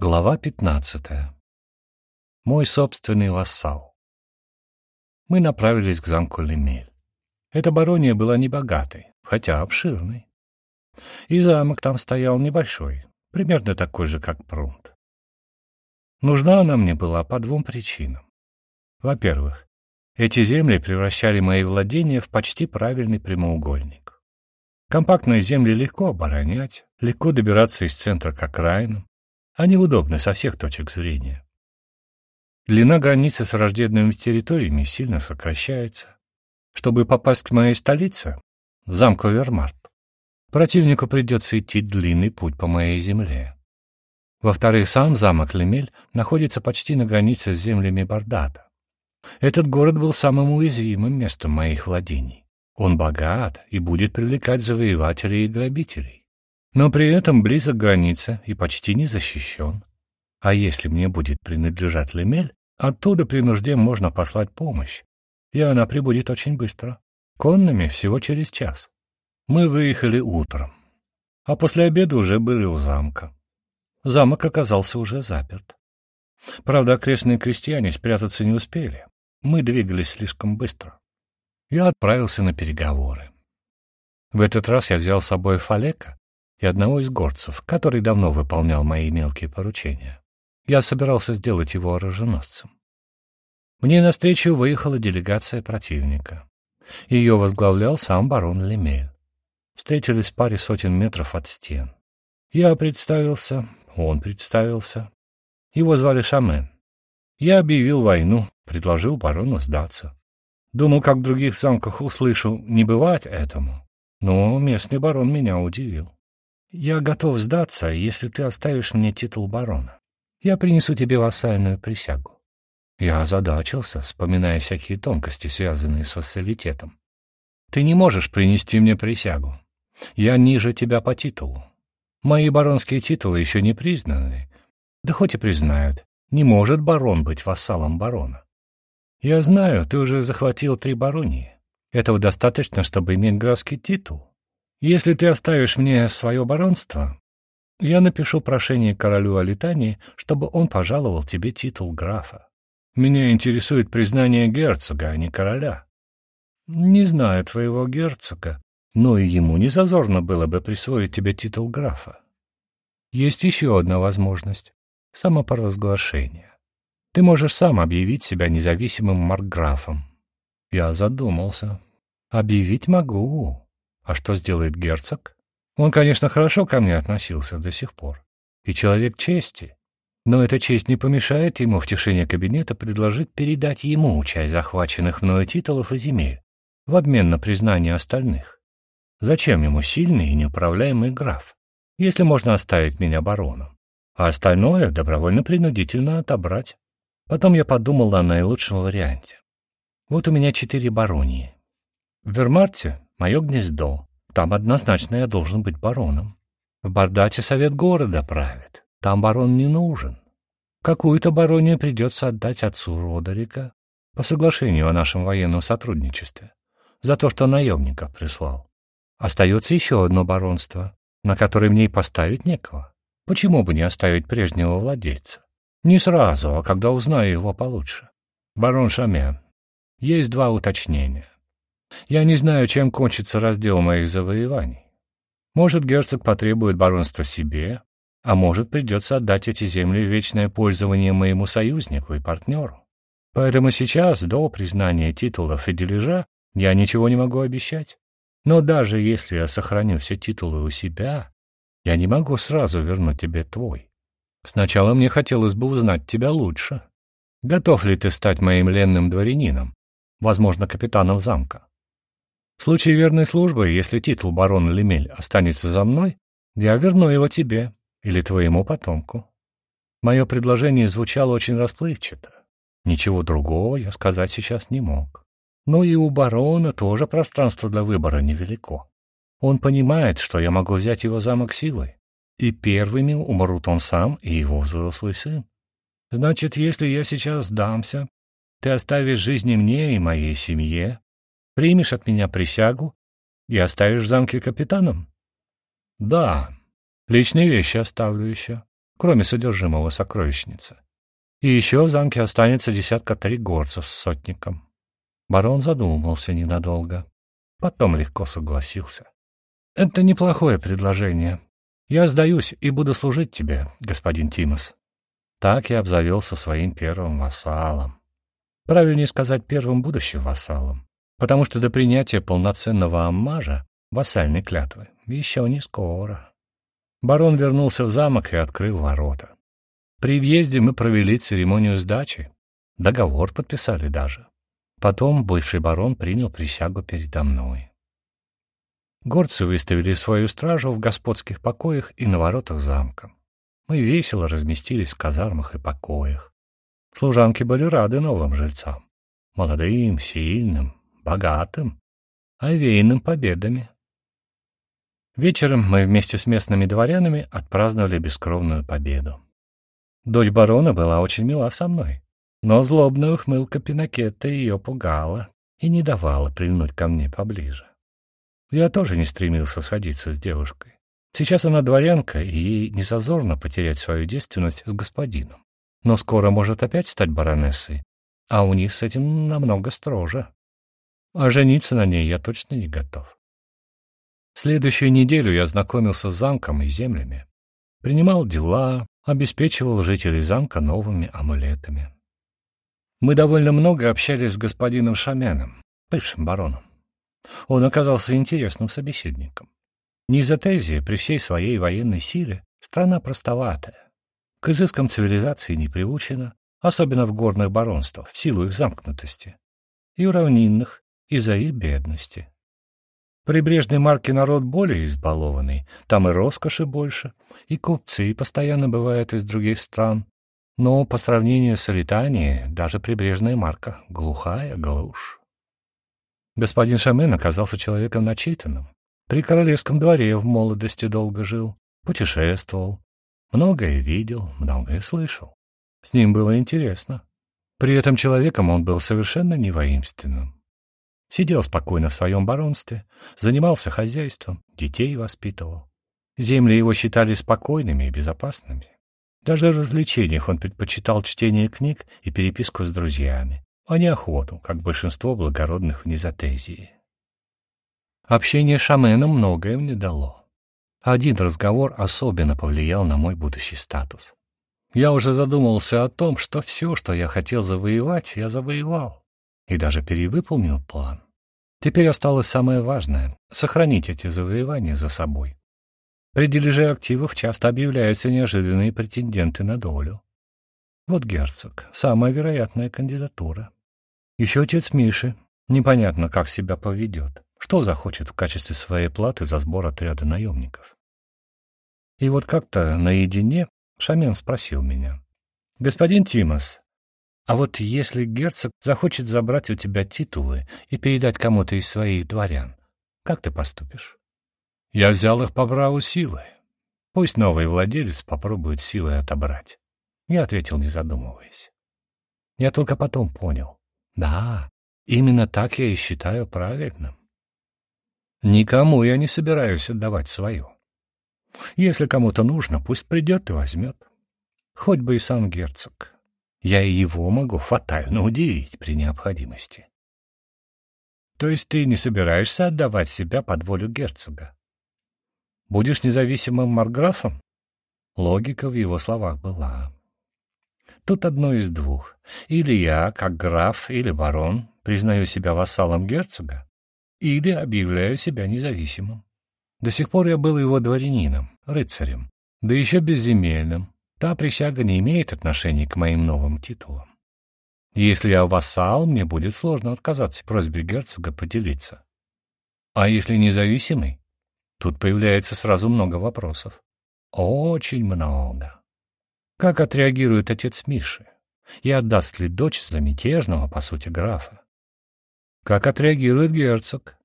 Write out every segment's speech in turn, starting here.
Глава пятнадцатая. Мой собственный вассал. Мы направились к замку Лемель. Эта барония была небогатой, хотя обширной. И замок там стоял небольшой, примерно такой же, как Прунт. Нужна она мне была по двум причинам. Во-первых, эти земли превращали мои владения в почти правильный прямоугольник. Компактные земли легко оборонять, легко добираться из центра к окраинам, они удобны со всех точек зрения. Длина границы с враждебными территориями сильно сокращается. Чтобы попасть к моей столице, замку Вермарт, противнику придется идти длинный путь по моей земле. Во-вторых, сам замок Лемель находится почти на границе с землями Бардата. Этот город был самым уязвимым местом моих владений. Он богат и будет привлекать завоевателей и грабителей но при этом близок к границе и почти не защищен. А если мне будет принадлежать Лемель, оттуда при нужде можно послать помощь, и она прибудет очень быстро. Конными всего через час. Мы выехали утром, а после обеда уже были у замка. Замок оказался уже заперт. Правда, окрестные крестьяне спрятаться не успели. Мы двигались слишком быстро. Я отправился на переговоры. В этот раз я взял с собой Фалека и одного из горцев, который давно выполнял мои мелкие поручения. Я собирался сделать его оруженосцем. Мне навстречу выехала делегация противника. Ее возглавлял сам барон Лемель. Встретились в паре сотен метров от стен. Я представился, он представился. Его звали Шамен. Я объявил войну, предложил барону сдаться. Думал, как в других замках услышу, не бывать этому. Но местный барон меня удивил. Я готов сдаться, если ты оставишь мне титул барона. Я принесу тебе вассальную присягу. Я озадачился, вспоминая всякие тонкости, связанные с вассалитетом. Ты не можешь принести мне присягу. Я ниже тебя по титулу. Мои баронские титулы еще не признаны. Да хоть и признают, не может барон быть вассалом барона. Я знаю, ты уже захватил три баронии. Этого достаточно, чтобы иметь графский титул. Если ты оставишь мне свое баронство, я напишу прошение королю Алитании, чтобы он пожаловал тебе титул графа. Меня интересует признание герцога, а не короля. Не знаю твоего герцога, но и ему не зазорно было бы присвоить тебе титул графа. Есть еще одна возможность — самопровозглашение. Ты можешь сам объявить себя независимым маркграфом. Я задумался. Объявить могу. А что сделает герцог? Он, конечно, хорошо ко мне относился до сих пор. И человек чести. Но эта честь не помешает ему в тишине кабинета предложить передать ему часть захваченных мною титулов и земель в обмен на признание остальных. Зачем ему сильный и неуправляемый граф, если можно оставить меня бароном, а остальное добровольно-принудительно отобрать? Потом я подумал о наилучшем варианте. Вот у меня четыре баронии. В Вермарте мое гнездо. Там однозначно я должен быть бароном. В Бардате совет города правит. Там барон не нужен. Какую-то баронию придется отдать отцу Родерика по соглашению о нашем военном сотрудничестве за то, что наемников прислал. Остается еще одно баронство, на которое мне и поставить некого. Почему бы не оставить прежнего владельца? Не сразу, а когда узнаю его получше. Барон Шамен. Есть два уточнения. Я не знаю, чем кончится раздел моих завоеваний. Может, герцог потребует баронства себе, а может, придется отдать эти земли в вечное пользование моему союзнику и партнеру. Поэтому сейчас, до признания титулов и дележа, я ничего не могу обещать. Но даже если я сохраню все титулы у себя, я не могу сразу вернуть тебе твой. Сначала мне хотелось бы узнать тебя лучше. Готов ли ты стать моим ленным дворянином, возможно, капитаном замка? В случае верной службы, если титул барона Лемель останется за мной, я верну его тебе или твоему потомку. Мое предложение звучало очень расплывчато. Ничего другого я сказать сейчас не мог. Но и у барона тоже пространство для выбора невелико. Он понимает, что я могу взять его замок силой, и первыми умрут он сам и его взрослый сын. Значит, если я сейчас сдамся, ты оставишь жизни мне и моей семье, Примешь от меня присягу и оставишь в замке капитаном? Да, личные вещи оставлю еще. кроме содержимого сокровищницы. И еще в замке останется десятка три горцев с сотником. Барон задумался ненадолго. Потом легко согласился. — Это неплохое предложение. Я сдаюсь и буду служить тебе, господин Тимос. Так я обзавелся своим первым вассалом. Правильнее сказать, первым будущим вассалом. Потому что до принятия полноценного аммажа, вассальной клятвы, еще не скоро. Барон вернулся в замок и открыл ворота. При въезде мы провели церемонию сдачи. Договор подписали даже. Потом бывший барон принял присягу передо мной. Горцы выставили свою стражу в господских покоях и на воротах замка. Мы весело разместились в казармах и покоях. Служанки были рады новым жильцам. Молодым, сильным, богатым, овеянным победами. Вечером мы вместе с местными дворянами отпраздновали бескровную победу. Дочь барона была очень мила со мной, но злобная ухмылка Пинакетта ее пугала и не давала прильнуть ко мне поближе. Я тоже не стремился сходиться с девушкой. Сейчас она дворянка, и ей не зазорно потерять свою девственность с господином. Но скоро может опять стать баронессой, а у них с этим намного строже. А жениться на ней я точно не готов. Следующую неделю я знакомился с замком и землями. Принимал дела, обеспечивал жителей замка новыми амулетами. Мы довольно много общались с господином Шаменом, бывшим бароном. Он оказался интересным собеседником. Низотезия при всей своей военной силе — страна простоватая. К изыскам цивилизации не приучена, особенно в горных баронствах, в силу их замкнутости, и у равнинных, из-за их бедности. Прибрежный марки народ более избалованный, там и роскоши больше, и купцы постоянно бывают из других стран, но по сравнению с Алитанией даже прибрежная марка — глухая глушь. Господин Шамен оказался человеком начитанным. При королевском дворе в молодости долго жил, путешествовал, многое видел, многое слышал. С ним было интересно. При этом человеком он был совершенно не воинственным. Сидел спокойно в своем баронстве, занимался хозяйством, детей воспитывал. Земли его считали спокойными и безопасными. Даже в развлечениях он предпочитал чтение книг и переписку с друзьями, а не охоту, как большинство благородных в Низотезии. Общение с Шаменом многое мне дало. Один разговор особенно повлиял на мой будущий статус. Я уже задумался о том, что все, что я хотел завоевать, я завоевал, и даже перевыполнил план. Теперь осталось самое важное — сохранить эти завоевания за собой. При дележе активов часто объявляются неожиданные претенденты на долю. Вот герцог — самая вероятная кандидатура. Еще отец Миши. Непонятно, как себя поведет, что захочет в качестве своей платы за сбор отряда наемников. И вот как-то наедине Шамен спросил меня. «Господин Тимос, а вот если герцог захочет забрать у тебя титулы и передать кому-то из своих дворян, как ты поступишь?» Я взял их по праву силы. Пусть новый владелец попробует силой отобрать. Я ответил, не задумываясь. Я только потом понял. Да, именно так я и считаю правильным. Никому я не собираюсь отдавать свое. Если кому-то нужно, пусть придет и возьмет. Хоть бы и сам герцог. Я и его могу фатально удивить при необходимости. То есть ты не собираешься отдавать себя под волю герцога? Будешь независимым марграфом? Логика в его словах была. Тут одно из двух. Или я, как граф или барон, признаю себя вассалом герцога, или объявляю себя независимым. До сих пор я был его дворянином, рыцарем, да еще безземельным. Та присяга не имеет отношения к моим новым титулам. Если я вассал, мне будет сложно отказаться просьбе герцога поделиться. А если независимый, Тут появляется сразу много вопросов. Очень много. Как отреагирует отец Миши? И отдаст ли дочь за мятежного, по сути, графа? Как отреагирует герцог?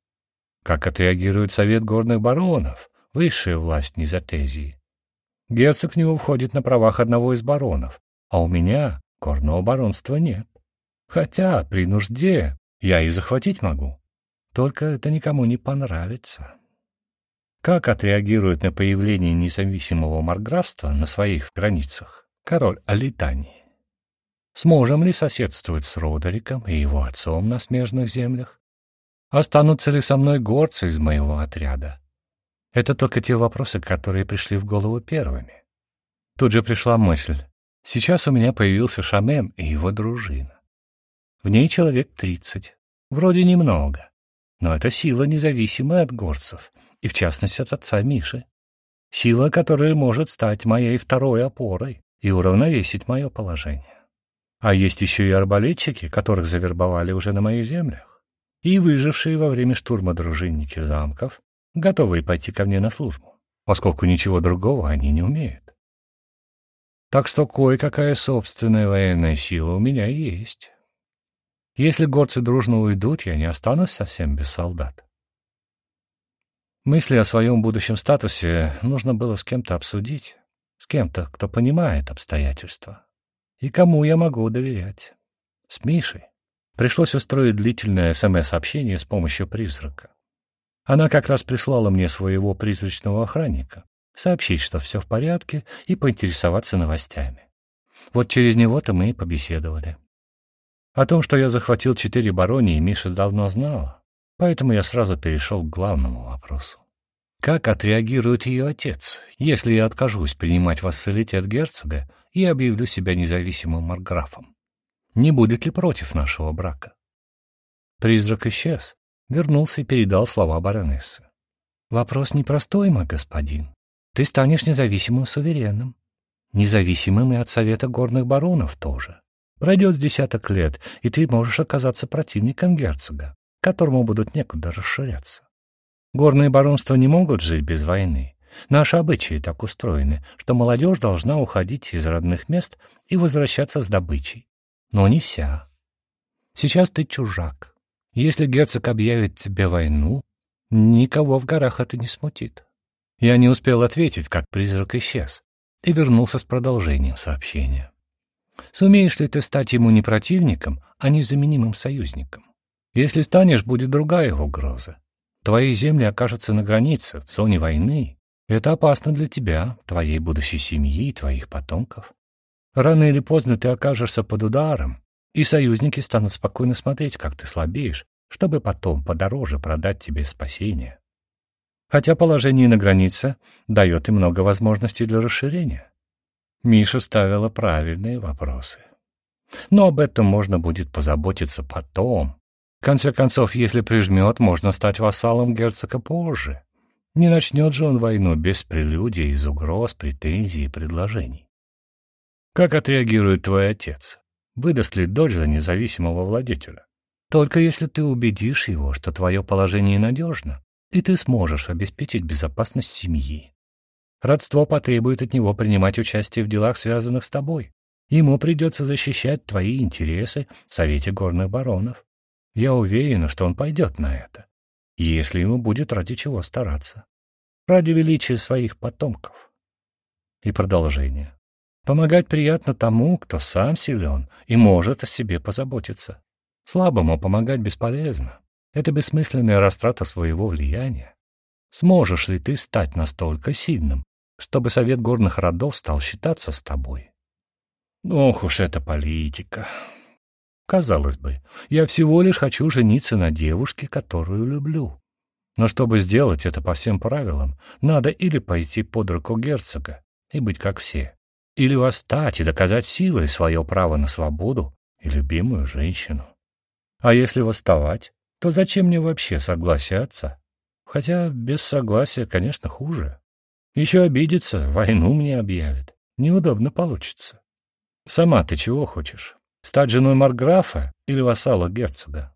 Как отреагирует совет горных баронов, высшая власть Низотезии? Герцог в него входит на правах одного из баронов, а у меня горного баронства нет. Хотя при нужде я и захватить могу. Только это никому не понравится. Как отреагирует на появление независимого марграфства на своих границах король Алитании? Сможем ли соседствовать с Родериком и его отцом на смежных землях? Останутся ли со мной горцы из моего отряда? Это только те вопросы, которые пришли в голову первыми. Тут же пришла мысль. Сейчас у меня появился Шамен и его дружина. В ней человек тридцать. Вроде немного. Но это сила, независимая от горцев, и в частности от отца Миши. Сила, которая может стать моей второй опорой и уравновесить мое положение. А есть еще и арбалетчики, которых завербовали уже на моих землях, и выжившие во время штурма дружинники замков, готовые пойти ко мне на службу, поскольку ничего другого они не умеют. Так что кое-какая собственная военная сила у меня есть. Если горцы дружно уйдут, я не останусь совсем без солдат. Мысли о своем будущем статусе нужно было с кем-то обсудить, с кем-то, кто понимает обстоятельства. И кому я могу доверять? С Мишей. Пришлось устроить длительное СМС-общение с помощью призрака. Она как раз прислала мне своего призрачного охранника, сообщить, что все в порядке, и поинтересоваться новостями. Вот через него-то мы и побеседовали. О том, что я захватил четыре баронии, Миша давно знала, поэтому я сразу перешел к главному вопросу. Как отреагирует ее отец, если я откажусь принимать вассалитет герцога и объявлю себя независимым марграфом? Не будет ли против нашего брака? Призрак исчез, вернулся и передал слова баронессы. «Вопрос непростой, мой господин. Ты станешь независимым суверенным. Независимым и от Совета горных баронов тоже. Пройдет с десяток лет, и ты можешь оказаться противником герцога, которому будут некуда расширяться. Горные баронства не могут жить без войны. Наши обычаи так устроены, что молодежь должна уходить из родных мест и возвращаться с добычей. Но не вся. Сейчас ты чужак. Если герцог объявит тебе войну, никого в горах это не смутит. Я не успел ответить, как призрак исчез, и вернулся с продолжением сообщения. Сумеешь ли ты стать ему не противником, а незаменимым союзником? Если станешь, будет другая угроза. Твои земли окажутся на границе, в зоне войны. Это опасно для тебя, твоей будущей семьи и твоих потомков. Рано или поздно ты окажешься под ударом, и союзники станут спокойно смотреть, как ты слабеешь, чтобы потом подороже продать тебе спасение. Хотя положение на границе дает и много возможностей для расширения. Миша ставила правильные вопросы. Но об этом можно будет позаботиться потом. В конце концов, если прижмет, можно стать вассалом герцога позже. Не начнет же он войну без прелюдий, из угроз, претензий и предложений. Как отреагирует твой отец? Выдаст ли дочь за независимого владетеля? Только если ты убедишь его, что твое положение надежно, и ты сможешь обеспечить безопасность семьи. Родство потребует от него принимать участие в делах, связанных с тобой. Ему придется защищать твои интересы в Совете горных баронов. Я уверена, что он пойдет на это, если ему будет ради чего стараться. Ради величия своих потомков. И продолжение. Помогать приятно тому, кто сам силен и может о себе позаботиться. Слабому помогать бесполезно. Это бессмысленная растрата своего влияния. Сможешь ли ты стать настолько сильным, чтобы совет горных родов стал считаться с тобой. Ох уж эта политика. Казалось бы, я всего лишь хочу жениться на девушке, которую люблю. Но чтобы сделать это по всем правилам, надо или пойти под руку герцога и быть как все, или восстать и доказать силой свое право на свободу и любимую женщину. А если восставать, то зачем мне вообще согласие? Хотя без согласия, конечно, хуже. Еще обидится, войну мне объявит. Неудобно получится. Сама ты чего хочешь? Стать женой Марграфа или вассала герцога?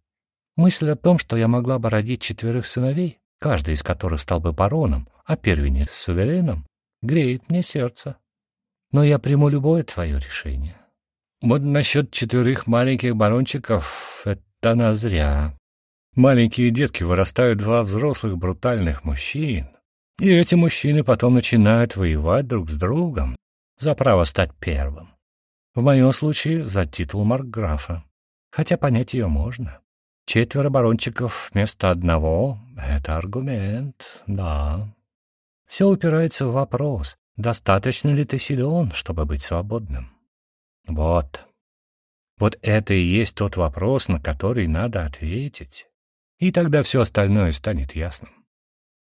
Мысль о том, что я могла бы родить четверых сыновей, каждый из которых стал бы бароном, а первенец — сувереном, греет мне сердце. Но я приму любое твое решение. Вот насчет четверых маленьких барончиков — это на зря. Маленькие детки вырастают два взрослых брутальных мужчин, и эти мужчины потом начинают воевать друг с другом за право стать первым. В моем случае за титул маркграфа. Хотя понять ее можно. Четверо барончиков вместо одного — это аргумент, да. Все упирается в вопрос, достаточно ли ты силен, чтобы быть свободным. Вот. Вот это и есть тот вопрос, на который надо ответить. И тогда все остальное станет ясным.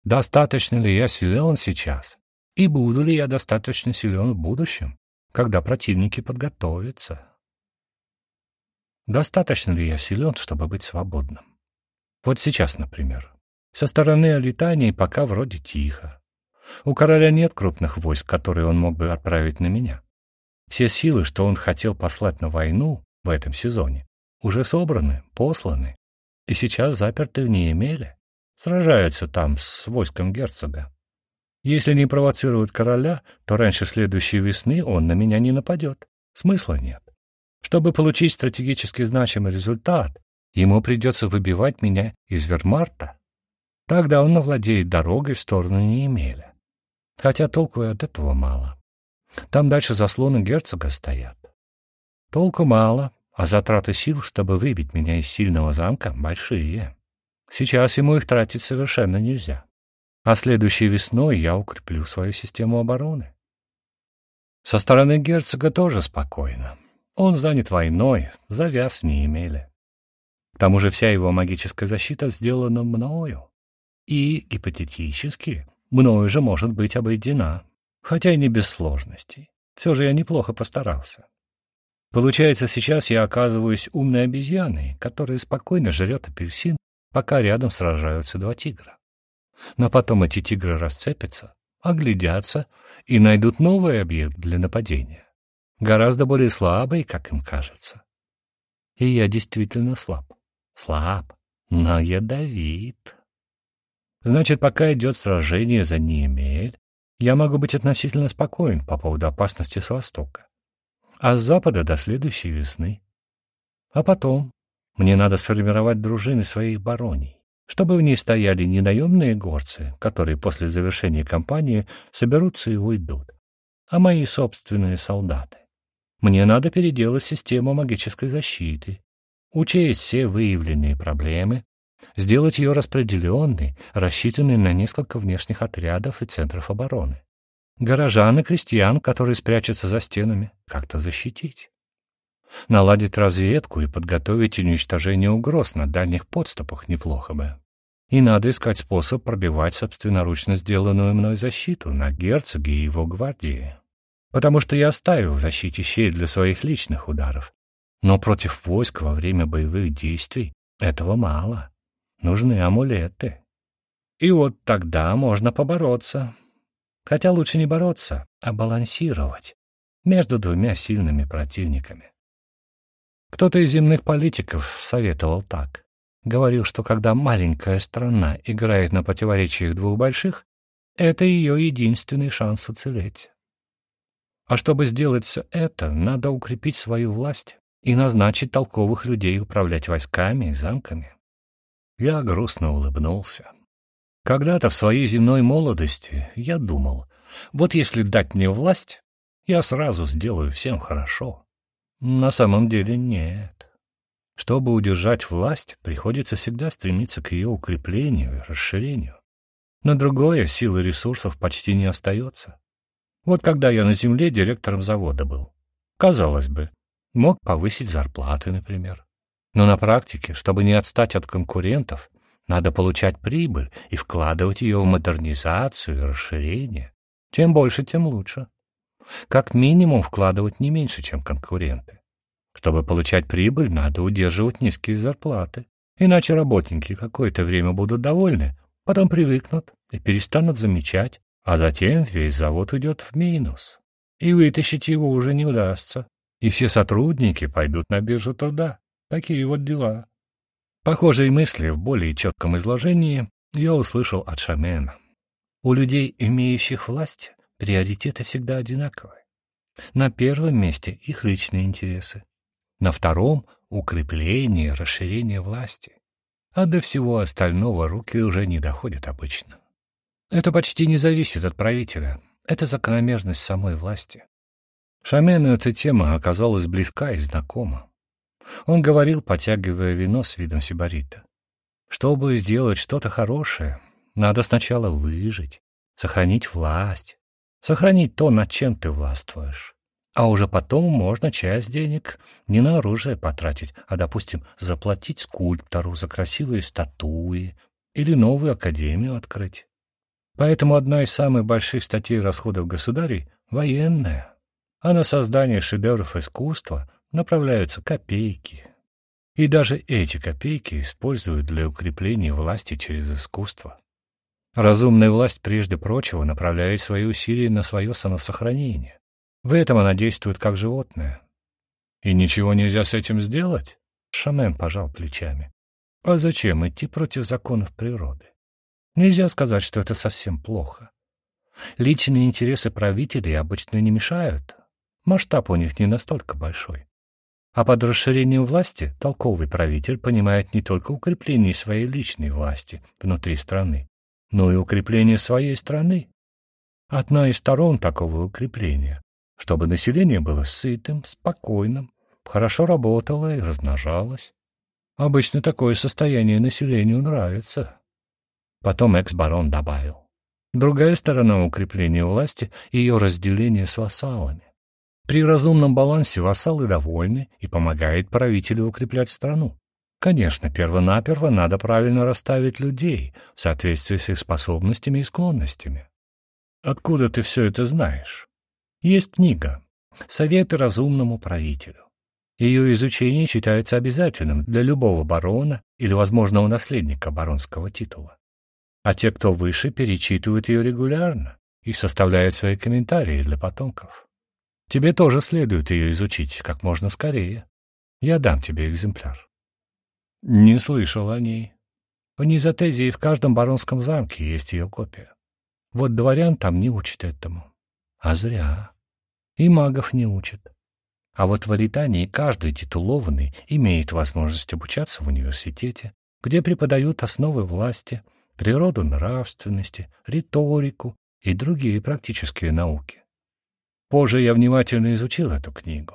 Достаточно ли я силен сейчас? И буду ли я достаточно силен в будущем, когда противники подготовятся? Достаточно ли я силен, чтобы быть свободным? Вот сейчас, например. Со стороны Алитании пока вроде тихо. У короля нет крупных войск, которые он мог бы отправить на меня. Все силы, что он хотел послать на войну в этом сезоне, уже собраны, посланы, и сейчас заперты в Неемеле. Сражаются там с войском герцога. Если не провоцируют короля, то раньше следующей весны он на меня не нападет. Смысла нет. Чтобы получить стратегически значимый результат, ему придется выбивать меня из Вермарта. Тогда он овладеет дорогой в сторону Неемеля. Хотя толку от этого мало. Там дальше заслоны герцога стоят. Толку мало, а затраты сил, чтобы выбить меня из сильного замка, большие. Сейчас ему их тратить совершенно нельзя. А следующей весной я укреплю свою систему обороны. Со стороны герцога тоже спокойно. Он занят войной, завяз в Неемеле. К тому же вся его магическая защита сделана мною. И, гипотетически, мною же может быть обойдена, хотя и не без сложностей. Все же я неплохо постарался. Получается, сейчас я оказываюсь умной обезьяной, которая спокойно жрет апельсин, пока рядом сражаются два тигра. Но потом эти тигры расцепятся, оглядятся и найдут новый объект для нападения. Гораздо более слабый, как им кажется. И я действительно слаб. Слаб, но ядовит. Значит, пока идет сражение за Ниемель, я могу быть относительно спокоен по поводу опасности с востока. А с запада до следующей весны. А потом мне надо сформировать дружины своих бароний чтобы в ней стояли не наемные горцы, которые после завершения кампании соберутся и уйдут, а мои собственные солдаты. Мне надо переделать систему магической защиты, учесть все выявленные проблемы, сделать ее распределенной, рассчитанной на несколько внешних отрядов и центров обороны. Горожан и крестьян, которые спрячутся за стенами, как-то защитить. Наладить разведку и подготовить уничтожение угроз на дальних подступах неплохо бы. И надо искать способ пробивать собственноручно сделанную мной защиту на герцоге и его гвардии. Потому что я оставил в защите щель для своих личных ударов. Но против войск во время боевых действий этого мало. Нужны амулеты. И вот тогда можно побороться. Хотя лучше не бороться, а балансировать между двумя сильными противниками. Кто-то из земных политиков советовал так. Говорил, что когда маленькая страна играет на противоречиях двух больших, это ее единственный шанс уцелеть. А чтобы сделать все это, надо укрепить свою власть и назначить толковых людей управлять войсками и замками. Я грустно улыбнулся. Когда-то в своей земной молодости я думал, вот если дать мне власть, я сразу сделаю всем хорошо. На самом деле нет. Чтобы удержать власть, приходится всегда стремиться к ее укреплению и расширению. На другое силы ресурсов почти не остается. Вот когда я на земле директором завода был, казалось бы, мог повысить зарплаты, например. Но на практике, чтобы не отстать от конкурентов, надо получать прибыль и вкладывать ее в модернизацию и расширение. Чем больше, тем лучше как минимум вкладывать не меньше, чем конкуренты. Чтобы получать прибыль, надо удерживать низкие зарплаты. Иначе работники какое-то время будут довольны, потом привыкнут и перестанут замечать, а затем весь завод уйдет в минус. И вытащить его уже не удастся. И все сотрудники пойдут на биржу труда. Такие вот дела. Похожие мысли в более четком изложении я услышал от Шамена. У людей, имеющих власть, приоритеты всегда одинаковы. На первом месте их личные интересы, на втором — укрепление, расширение власти, а до всего остального руки уже не доходят обычно. Это почти не зависит от правителя, это закономерность самой власти. Шамену эта тема оказалась близка и знакома. Он говорил, потягивая вино с видом сибарита. Чтобы сделать что-то хорошее, надо сначала выжить, сохранить власть, сохранить то, над чем ты властвуешь. А уже потом можно часть денег не на оружие потратить, а, допустим, заплатить скульптору за красивые статуи или новую академию открыть. Поэтому одна из самых больших статей расходов государей — военная, а на создание шедевров искусства направляются копейки. И даже эти копейки используют для укрепления власти через искусство. Разумная власть прежде прочего направляет свои усилия на свое самосохранение. В этом она действует как животное. И ничего нельзя с этим сделать? Шамен пожал плечами. А зачем идти против законов природы? Нельзя сказать, что это совсем плохо. Личные интересы правителей обычно не мешают. Масштаб у них не настолько большой. А под расширением власти толковый правитель понимает не только укрепление своей личной власти внутри страны, но и укрепление своей страны. Одна из сторон такого укрепления, чтобы население было сытым, спокойным, хорошо работало и размножалось. Обычно такое состояние населению нравится. Потом экс-барон добавил. Другая сторона укрепления власти — ее разделение с вассалами. При разумном балансе вассалы довольны и помогает правителю укреплять страну. Конечно, первонаперво надо правильно расставить людей в соответствии с их способностями и склонностями. Откуда ты все это знаешь? Есть книга «Советы разумному правителю». Ее изучение считается обязательным для любого барона или возможного наследника баронского титула. А те, кто выше, перечитывают ее регулярно и составляют свои комментарии для потомков. Тебе тоже следует ее изучить как можно скорее. Я дам тебе экземпляр. Не слышал о ней. В Низотезии в каждом баронском замке есть ее копия. Вот дворян там не учат этому. А зря. И магов не учат. А вот в Алитании каждый титулованный имеет возможность обучаться в университете, где преподают основы власти, природу нравственности, риторику и другие практические науки. Позже я внимательно изучил эту книгу.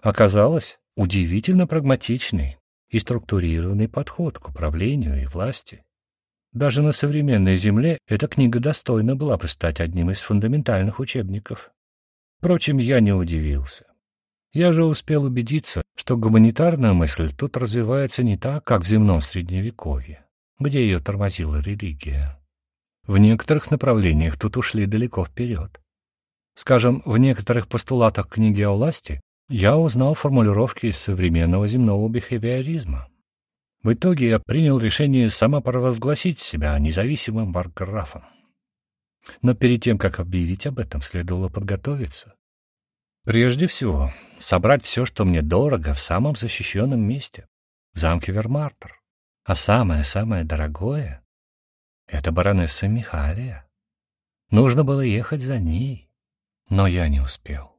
Оказалось, удивительно прагматичный и структурированный подход к управлению и власти. Даже на современной Земле эта книга достойна была бы стать одним из фундаментальных учебников. Впрочем, я не удивился. Я же успел убедиться, что гуманитарная мысль тут развивается не так, как в земном Средневековье, где ее тормозила религия. В некоторых направлениях тут ушли далеко вперед. Скажем, в некоторых постулатах книги о власти я узнал формулировки из современного земного бихевиоризма. В итоге я принял решение самопровозгласить себя независимым барграфом. Но перед тем, как объявить об этом, следовало подготовиться. Прежде всего, собрать все, что мне дорого, в самом защищенном месте, в замке Вермартер. А самое-самое дорогое — это баронесса Михалия. Нужно было ехать за ней, но я не успел.